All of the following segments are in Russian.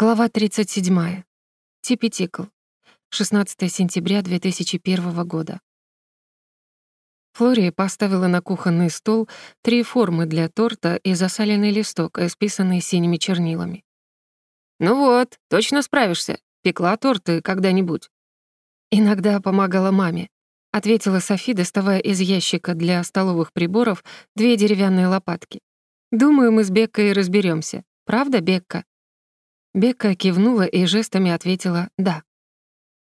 Глава 37. Типи Тикл. 16 сентября 2001 года. Флория поставила на кухонный стол три формы для торта и засаленный листок, исписанный синими чернилами. «Ну вот, точно справишься. Пекла торты когда-нибудь?» «Иногда помогала маме», — ответила Софи, доставая из ящика для столовых приборов две деревянные лопатки. «Думаю, мы с Беккой разберемся. Правда, Бекка?» Бекка кивнула и жестами ответила «да».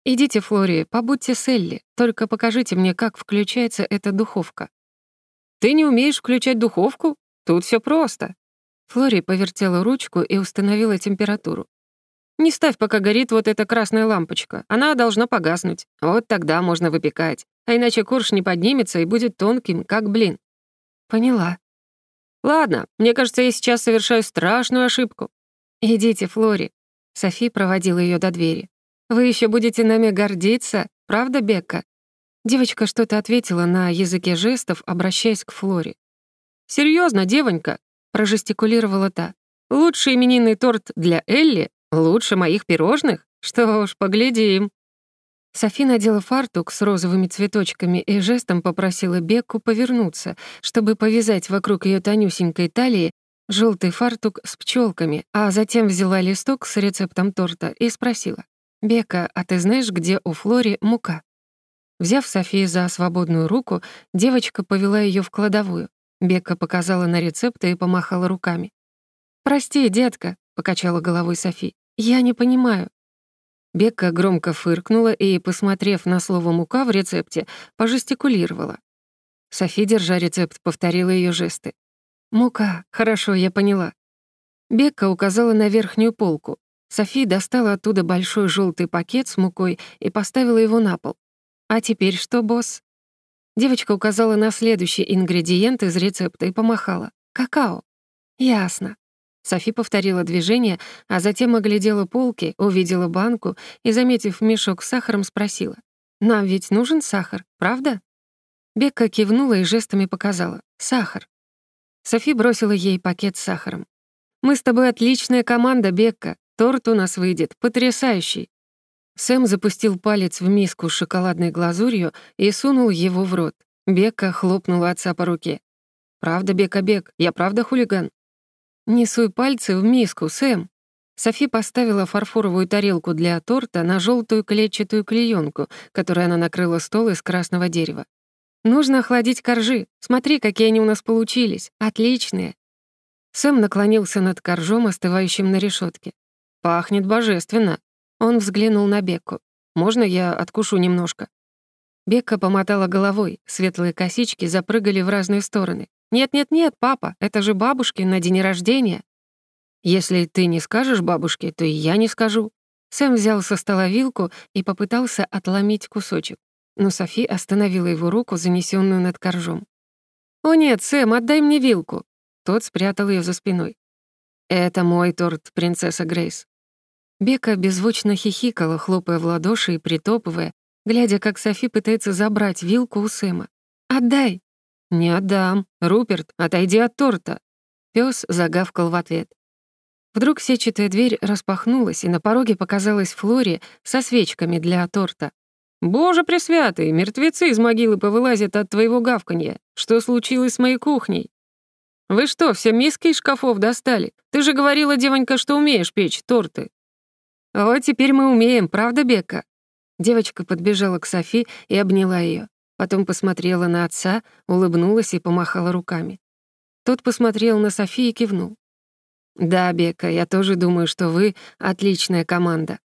«Идите, Флори, побудьте с Элли, только покажите мне, как включается эта духовка». «Ты не умеешь включать духовку? Тут все просто». Флори повертела ручку и установила температуру. «Не ставь, пока горит вот эта красная лампочка. Она должна погаснуть. Вот тогда можно выпекать. А иначе корж не поднимется и будет тонким, как блин». «Поняла». «Ладно, мне кажется, я сейчас совершаю страшную ошибку. «Идите, Флори». Софи проводила ее до двери. «Вы еще будете нами гордиться, правда, Бекка?» Девочка что-то ответила на языке жестов, обращаясь к Флоре. Серьезно, девонька?» — прожестикулировала та. «Лучший именинный торт для Элли? Лучше моих пирожных? Что ж, поглядим». Софи надела фартук с розовыми цветочками и жестом попросила Бекку повернуться, чтобы повязать вокруг ее тонюсенькой талии желтый фартук с пчелками, а затем взяла листок с рецептом торта и спросила. «Бека, а ты знаешь, где у Флори мука?» Взяв Софии за свободную руку, девочка повела ее в кладовую. Бека показала на рецепты и помахала руками. «Прости, детка», — покачала головой Софи, — «я не понимаю». Бекка громко фыркнула и, посмотрев на слово «мука» в рецепте, пожестикулировала. Софи, держа рецепт, повторила ее жесты. «Мука, хорошо, я поняла». Бекка указала на верхнюю полку. Софи достала оттуда большой желтый пакет с мукой и поставила его на пол. «А теперь что, босс?» Девочка указала на следующий ингредиент из рецепта и помахала. «Какао». «Ясно». Софи повторила движение, а затем оглядела полки, увидела банку и, заметив мешок с сахаром, спросила. «Нам ведь нужен сахар, правда?» Бекка кивнула и жестами показала. «Сахар». Софи бросила ей пакет с сахаром. «Мы с тобой отличная команда, Бекка. Торт у нас выйдет потрясающий». Сэм запустил палец в миску с шоколадной глазурью и сунул его в рот. Бекка хлопнула отца по руке. «Правда, Бека Бек, я правда хулиган?» «Не суй пальцы в миску, Сэм». Софи поставила фарфоровую тарелку для торта на желтую клетчатую клеенку, которой она накрыла стол из красного дерева. Нужно охладить коржи. Смотри, какие они у нас получились. Отличные. Сэм наклонился над коржом, остывающим на решетке. Пахнет божественно. Он взглянул на Бекку. Можно я откушу немножко? Бекка помотала головой, светлые косички запрыгали в разные стороны. «Нет-нет-нет, папа, это же бабушки на день рождения». «Если ты не скажешь бабушке, то и я не скажу». Сэм взял со стола вилку и попытался отломить кусочек но Софи остановила его руку, занесенную над коржом. «О нет, Сэм, отдай мне вилку!» Тот спрятал ее за спиной. «Это мой торт, принцесса Грейс». Бека беззвучно хихикала, хлопая в ладоши и притопывая, глядя, как Софи пытается забрать вилку у Сэма. «Отдай!» «Не отдам. Руперт, отойди от торта!» Пёс загавкал в ответ. Вдруг сетчатая дверь распахнулась, и на пороге показалась Флори со свечками для торта. «Боже пресвятый, мертвецы из могилы повылазят от твоего гавканья. Что случилось с моей кухней?» «Вы что, все миски из шкафов достали? Ты же говорила, девонька, что умеешь печь торты». «Вот теперь мы умеем, правда, Бека?» Девочка подбежала к Софи и обняла ее. Потом посмотрела на отца, улыбнулась и помахала руками. Тот посмотрел на Софи и кивнул. «Да, Бека, я тоже думаю, что вы отличная команда».